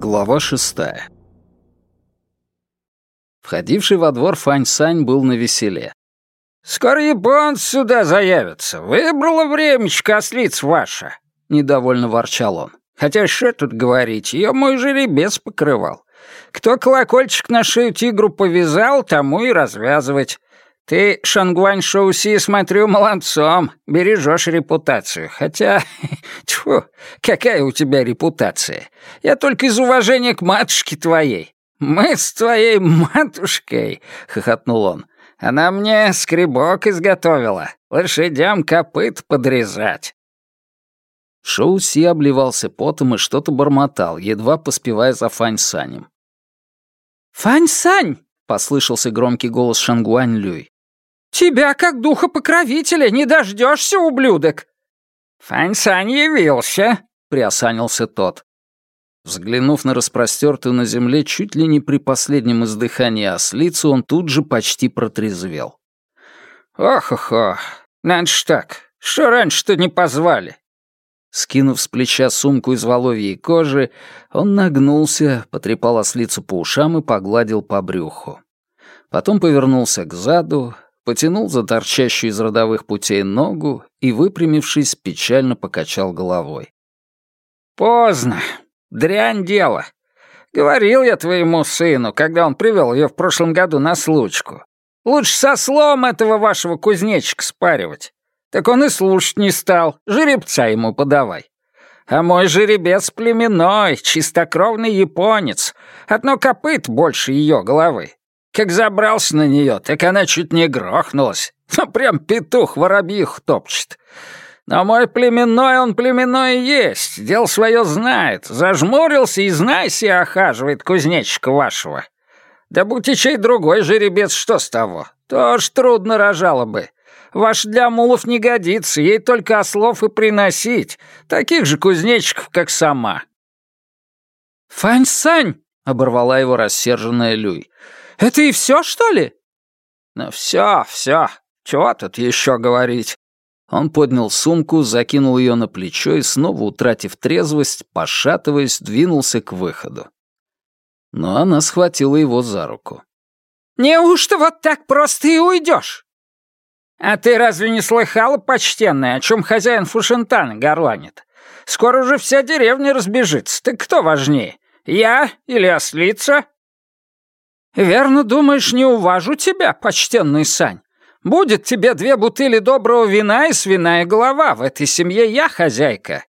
Глава шестая. Входивший во двор Фань Сань был на веселе. «Скоро японцы сюда заявятся. Выбрала времечко ослиц ваша», — недовольно ворчал он. «Хотя что тут говорить, ее мой жеребец покрывал. Кто колокольчик на шею тигру повязал, тому и развязывать. Ты, Шангуань Шоуси, смотрю, молодцом, бережешь репутацию. Хотя, тьфу, какая у тебя репутация? Я только из уважения к матушке твоей. Мы с твоей матушкой, — хохотнул он. Она мне скребок изготовила, лошадям копыт подрезать. Шоуси обливался потом и что-то бормотал, едва поспевая за Фань Санем. «Фань Сань!» — послышался громкий голос Шангуань Люй. «Тебя, как духа покровителя, не дождешься, ублюдок!» «Фань-Сань явился!» — приосанился тот. Взглянув на распростертую на земле чуть ли не при последнем издыхании ослицу, он тут же почти протрезвел. «Ох-охо, надо так, что раньше-то не позвали?» Скинув с плеча сумку из воловьей кожи, он нагнулся, потрепал ослицу по ушам и погладил по брюху. Потом повернулся к заду, потянул за торчащую из родовых путей ногу и, выпрямившись, печально покачал головой. «Поздно. Дрянь дело. Говорил я твоему сыну, когда он привел ее в прошлом году на случку. Лучше со слом этого вашего кузнечика спаривать. Так он и слушать не стал, жеребца ему подавай. А мой жеребец племенной, чистокровный японец. Одно копыт больше ее головы. Как забрался на нее, так она чуть не грохнулась. Ну, прям петух воробьих топчет. Но мой племенной он племенной есть, дело свое знает. Зажмурился и знай себе охаживает кузнечика вашего. Да будь и другой жеребец, что с того? Тоже трудно рожало бы. Ваш для мулов не годится, ей только ослов и приносить. Таких же кузнечиков, как сама». «Фань-сань!» — оборвала его рассерженная Люй. Это и все, что ли?» «Ну все, все. Чего тут еще говорить?» Он поднял сумку, закинул ее на плечо и, снова утратив трезвость, пошатываясь, двинулся к выходу. Но она схватила его за руку. «Неужто вот так просто и уйдешь?» «А ты разве не слыхала, почтенная, о чем хозяин Фушентана горланит? Скоро уже вся деревня разбежится. Ты кто важнее, я или ослица?» «Верно думаешь, не уважу тебя, почтенный Сань? Будет тебе две бутыли доброго вина и свиная голова. В этой семье я хозяйка».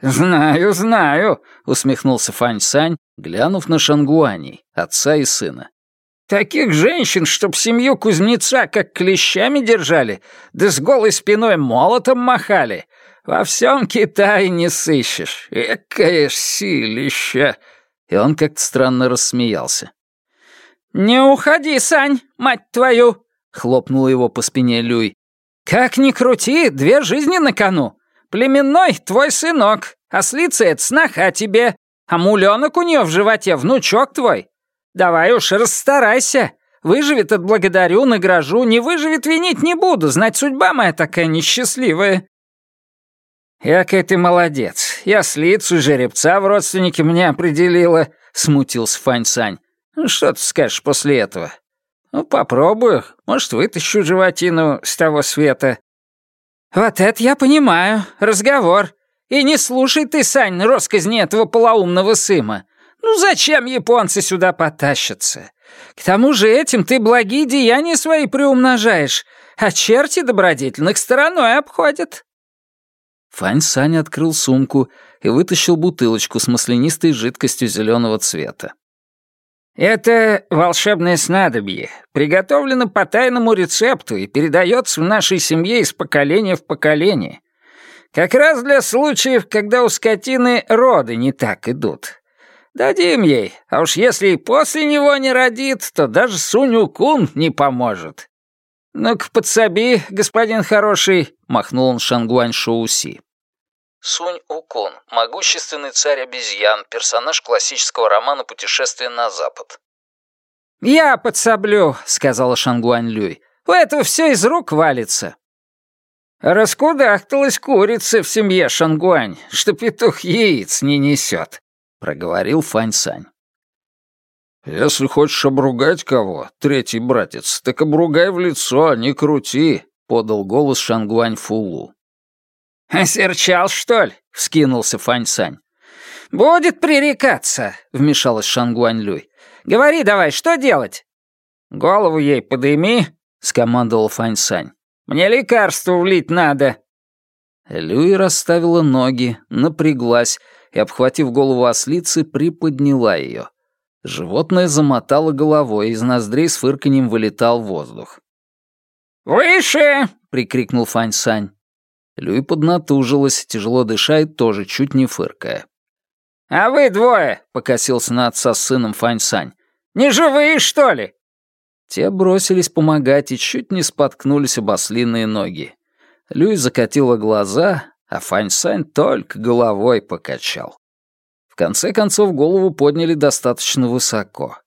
«Знаю, знаю», — усмехнулся Фань Сань, глянув на Шангуани, отца и сына. «Таких женщин, чтоб семью кузнеца как клещами держали, да с голой спиной молотом махали, во всем Китае не сыщешь. Экое силище!» И он как-то странно рассмеялся. «Не уходи, Сань, мать твою!» — хлопнула его по спине Люй. «Как ни крути, две жизни на кону. Племенной — твой сынок, ослица — это сноха тебе, а муленок у нее в животе — внучок твой. Давай уж расстарайся. Выживет, отблагодарю, награжу, не выживет, винить не буду, знать судьба моя такая несчастливая». «Якой ты молодец. Я слицу жеребца в родственнике мне определила», — смутился Фань Сань. Ну, что ты скажешь после этого? Ну, попробую. Может, вытащу животину с того света. Вот это я понимаю. Разговор. И не слушай ты, Сань, росказни этого полоумного сыма. Ну зачем японцы сюда потащатся? К тому же этим ты благие деяния свои приумножаешь, а черти добродетельных стороной обходят. Фань Сань открыл сумку и вытащил бутылочку с маслянистой жидкостью зеленого цвета. «Это волшебное снадобье. Приготовлено по тайному рецепту и передается в нашей семье из поколения в поколение. Как раз для случаев, когда у скотины роды не так идут. Дадим ей, а уж если и после него не родит, то даже Суню-кун не поможет. Ну-ка, подсоби, господин хороший», — махнул он Шангуань Шоуси. Сунь-Укун, могущественный царь обезьян, персонаж классического романа «Путешествие на запад». «Я подсоблю», — сказала Шангуань Люй. «У этого все из рук валится». «Раскудахталась курица в семье Шангуань, что петух яиц не несет», — проговорил Фань Сань. «Если хочешь обругать кого, третий братец, так обругай в лицо, а не крути», — подал голос Шангуань Фулу. «Осерчал, что ли?» — вскинулся Фань Сань. «Будет пререкаться», — вмешалась Шангуань Люй. «Говори давай, что делать?» «Голову ей подыми», — скомандовал Фань Сань. «Мне лекарство влить надо». Люй расставила ноги, напряглась и, обхватив голову ослицы, приподняла ее. Животное замотало головой, из ноздрей с фырканьем вылетал воздух. «Выше!» — прикрикнул Фань Сань. Люй поднатужилась, тяжело дыша и тоже чуть не фыркая. «А вы двое!» — покосился на отца с сыном Фань Сань. «Не живые, что ли?» Те бросились помогать и чуть не споткнулись об ослиные ноги. Люй закатила глаза, а Фань Сань только головой покачал. В конце концов голову подняли достаточно высоко.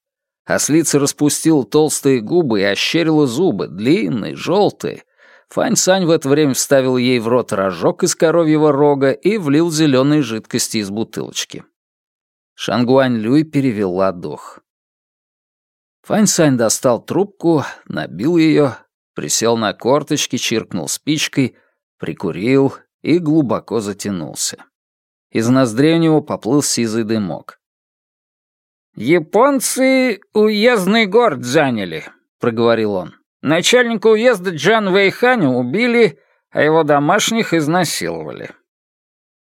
Ослица распустила толстые губы и ощерила зубы, длинные, желтые. Фань Сань в это время вставил ей в рот рожок из коровьего рога и влил зеленые жидкости из бутылочки. Шангуань Люй перевела дух. Фань Сань достал трубку, набил ее, присел на корточки, чиркнул спичкой, прикурил и глубоко затянулся. Из ноздрей у него поплыл сизый дымок. «Японцы уездный город заняли», — проговорил он. «Начальника уезда Джан Вэйханя убили, а его домашних изнасиловали».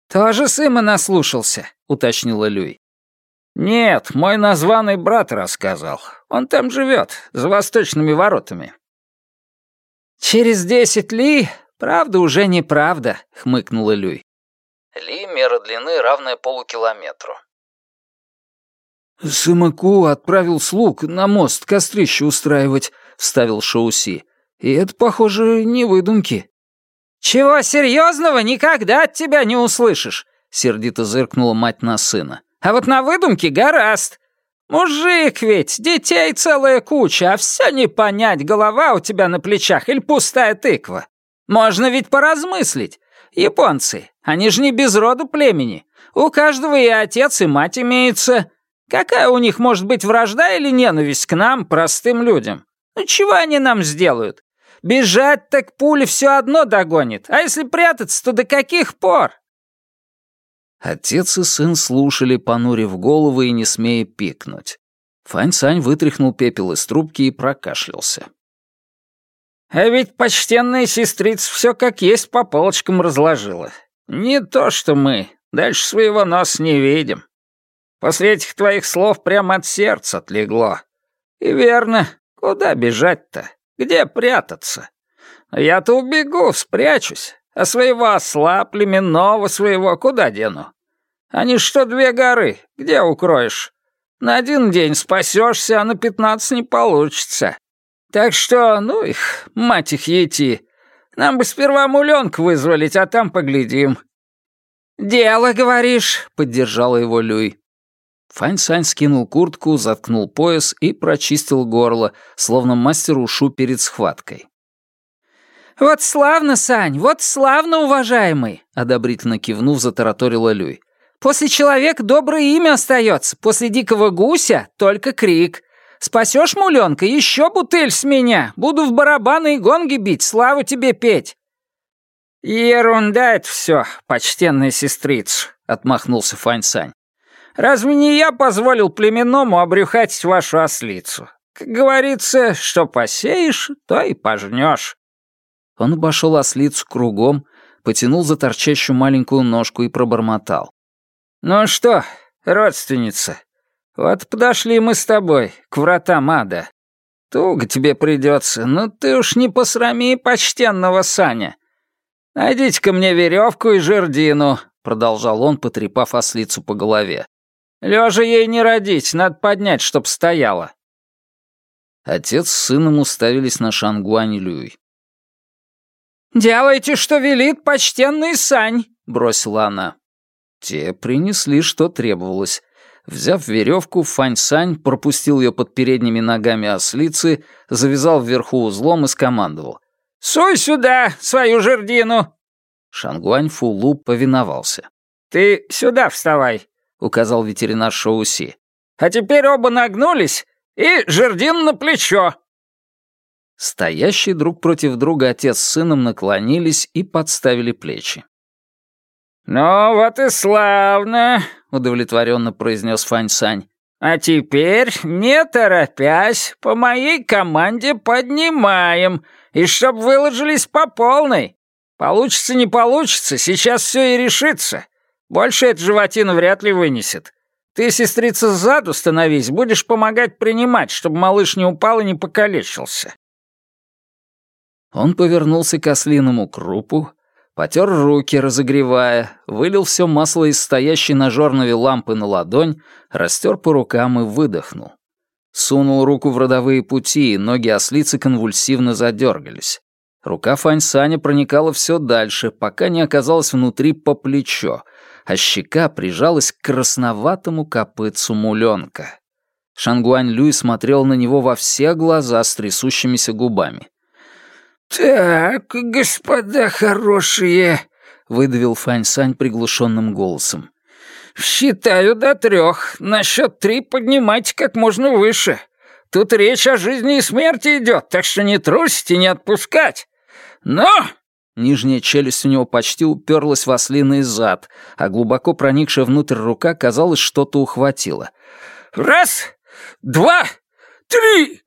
«Тоже Сыма наслушался», — уточнила Люй. «Нет, мой названный брат рассказал. Он там живет, за восточными воротами». «Через десять ли? Правда уже неправда», — хмыкнула Люй. Ли — мера длины, равная полукилометру. «Сымаку отправил слуг на мост кострище устраивать», — вставил Шоуси. «И это, похоже, не выдумки». «Чего серьезного никогда от тебя не услышишь», — сердито зыркнула мать на сына. «А вот на выдумке гораст. Мужик ведь, детей целая куча, а все не понять, голова у тебя на плечах или пустая тыква. Можно ведь поразмыслить. Японцы, они же не без роду племени. У каждого и отец, и мать имеется. Какая у них может быть вражда или ненависть к нам, простым людям? Ну чего они нам сделают? Бежать так пуля все одно догонит, а если прятаться, то до каких пор? Отец и сын слушали, понурив головы и не смея пикнуть. Фань Сань вытряхнул пепел из трубки и прокашлялся. А ведь почтенная сестрица все как есть по полочкам разложила. Не то что мы, дальше своего носа не видим. После этих твоих слов прямо от сердца отлегло. И верно, куда бежать-то? Где прятаться? Я-то убегу, спрячусь, а своего осла, племенного своего, куда дену? Они что, две горы, где укроешь? На один день спасешься, а на пятнадцать не получится. Так что, ну их, мать их ети. Нам бы сперва муленка вызволить, а там поглядим». «Дело, говоришь», — поддержала его Люй. Фань Сань скинул куртку, заткнул пояс и прочистил горло, словно мастер ушу перед схваткой. «Вот славно, Сань, вот славно, уважаемый!» — одобрительно кивнув, затараторила Люй. «После человека доброе имя остается, после дикого гуся только крик. Спасешь, муленка, еще бутыль с меня. Буду в барабаны и гонги бить, славу тебе петь». «Ерунда это все, почтенная сестрица», — отмахнулся Фань Сань. «Разве не я позволил племенному обрюхатить вашу ослицу? Как говорится, что посеешь, то и пожнешь». Он обошел ослицу кругом, потянул за торчащую маленькую ножку и пробормотал. «Ну что, родственница, вот подошли мы с тобой к вратам ада. Туго тебе придется, но ты уж не посрами почтенного Саня. Найдите-ка мне веревку и жердину, продолжал он, потрепав ослицу по голове. Лежа ей не родить, надо поднять, чтоб стояла. Отец с сыном уставились на Шангуань Люй. «Делайте, что велит почтенный Сань», — бросила она. Те принесли, что требовалось. Взяв веревку, Фань Сань пропустил ее под передними ногами ослицы, завязал вверху узлом и скомандовал. «Суй сюда свою жердину!» Шангуань Фулу повиновался. «Ты сюда вставай. Указал ветеринар Шоуси. «А теперь оба нагнулись и жердин на плечо!» Стоящие друг против друга отец с сыном наклонились и подставили плечи. «Ну вот и славно», — удовлетворенно произнес Фань Сань. «А теперь, не торопясь, по моей команде поднимаем, и чтоб выложились по полной. Получится, не получится, сейчас все и решится. Больше эта животина вряд ли вынесет. Ты, сестрица, сзаду становись, будешь помогать принимать, чтобы малыш не упал и не покалечился. Он повернулся к ослиному крупу, потер руки, разогревая, вылил все масло из стоящей на жорнове лампы на ладонь, растер по рукам и выдохнул. Сунул руку в родовые пути, и ноги ослицы конвульсивно задергались. Рука Фаньсаня проникала все дальше, пока не оказалась внутри по плечо, а щека прижалась к красноватому копытцу муленка. Шангуань Люй смотрел на него во все глаза с трясущимися губами. «Так, господа хорошие», — выдавил Фань Сань приглушенным голосом. «Считаю до трех. На счет три поднимайте как можно выше. Тут речь о жизни и смерти идет, так что не трусить и не отпускать. Но...» Нижняя челюсть у него почти уперлась в ослиный зад, а глубоко проникшая внутрь рука, казалось, что-то ухватила. «Раз, два, три!»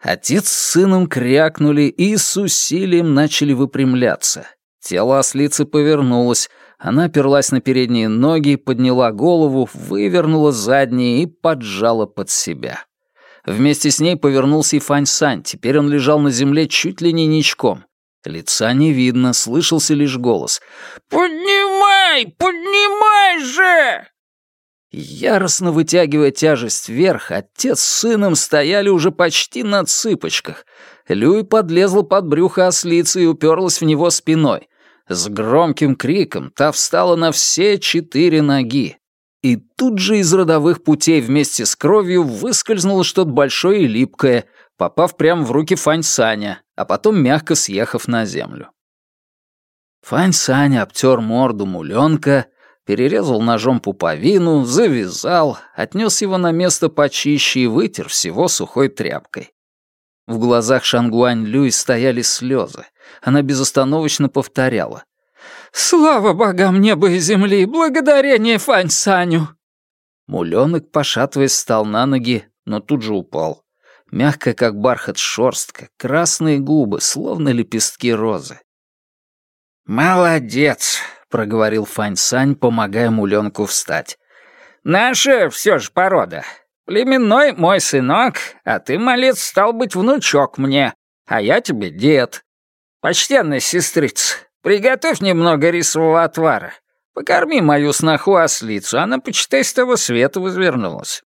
Отец с сыном крякнули и с усилием начали выпрямляться. Тело ослицы повернулось, она оперлась на передние ноги, подняла голову, вывернула задние и поджала под себя. Вместе с ней повернулся и Фань Сань, теперь он лежал на земле чуть ли не ничком. Лица не видно, слышался лишь голос. «Поднимай! Поднимай же!» Яростно вытягивая тяжесть вверх, отец с сыном стояли уже почти на цыпочках. Люй подлезла под брюхо ослицы и уперлась в него спиной. С громким криком та встала на все четыре ноги. И тут же из родовых путей вместе с кровью выскользнуло что-то большое и липкое, попав прямо в руки Фань Саня, а потом мягко съехав на землю. Фань Саня обтер морду муленка перерезал ножом пуповину, завязал, отнес его на место почище и вытер всего сухой тряпкой. В глазах Шангуань Люй стояли слезы. Она безостановочно повторяла. «Слава богам неба и земли! Благодарение Фань Саню!» Муленок, пошатываясь, встал на ноги, но тут же упал. Мягкая, как бархат шорстка, красные губы, словно лепестки розы. «Молодец!» проговорил Фань Сань, помогая муленку встать. «Наша все же порода. Племенной мой сынок, а ты, малец, стал быть внучок мне, а я тебе дед. Почтенная сестрица, приготовь немного рисового отвара. Покорми мою сноху-ослицу, она, почитай, с того света возвернулась».